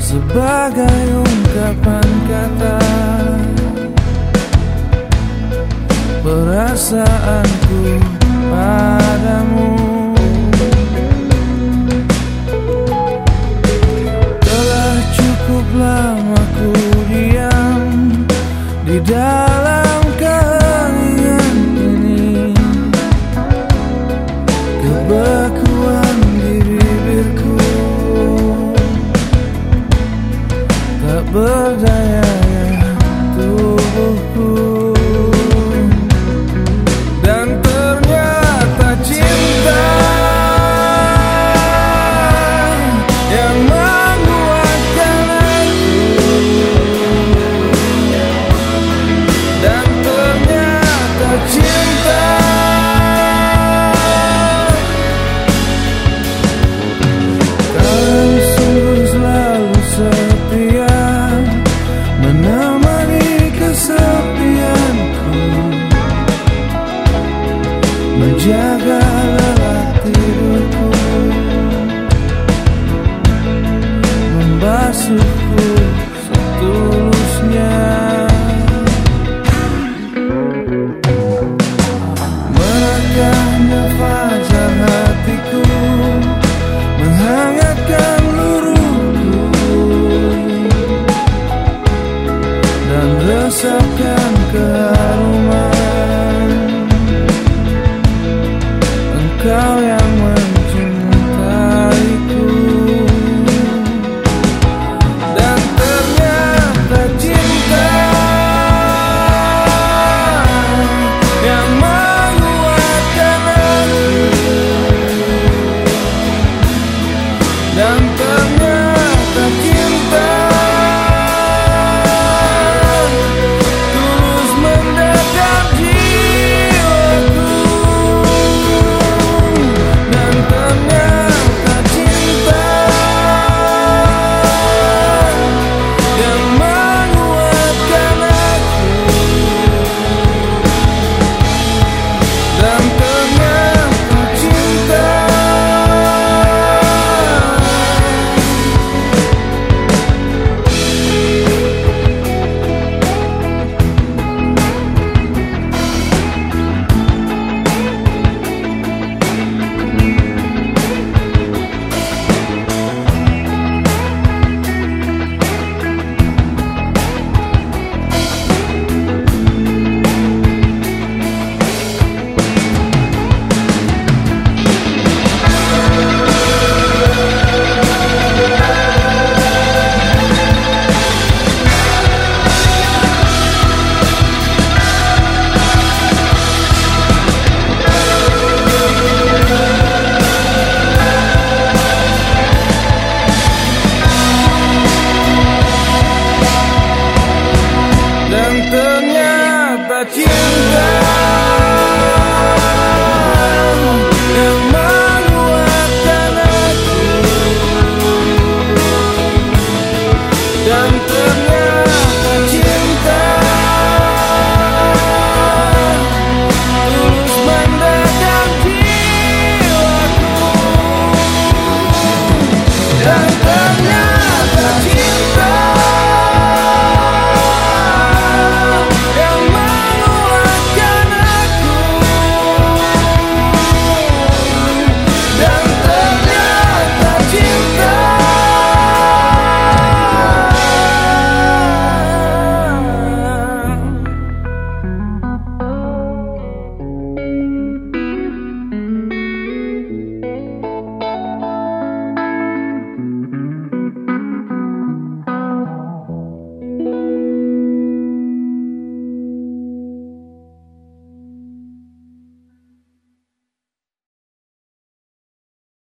sebagai ungkapan kata perasaanku. berdaya jaga lelah tidurku. Membasuh dan